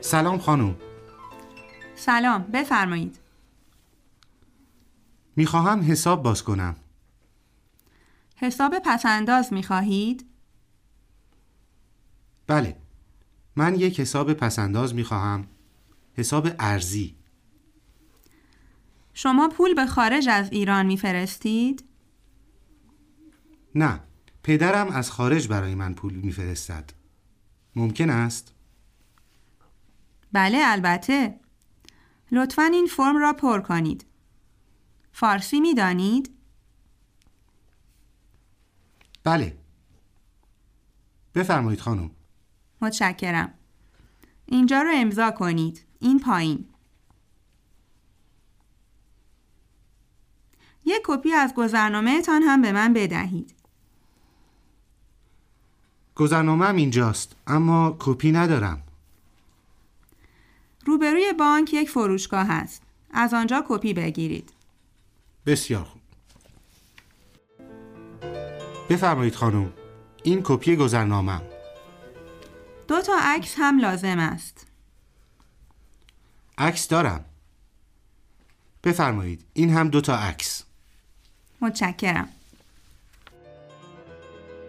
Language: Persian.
سلام خانم سلام بفرمایید می‌خواهم حساب باز کنم حساب پسنداز می خواهید؟ بله من یک حساب پسنداز می‌خواهم حساب ارزی شما پول به خارج از ایران میفرستید؟ نه پدرم از خارج برای من پول میفرستد ممکن است؟ بله البته. لطفا این فرم را پر کنید. فارسی می دانید؟ بله. بفرمایید خانم. متشکرم. اینجا رو امضا کنید. این پایین. یک کپی از گذرنامه تان هم به من بدهید. گذرنامه اینجاست اما کپی ندارم. روبروی بانک یک فروشگاه هست. از آنجا کپی بگیرید. بسیار خوب. بفرمایید خانم این کپی گذرنامه دو تا عکس هم لازم است. عکس دارم. بفرمایید این هم دو تا عکس. متشکرم.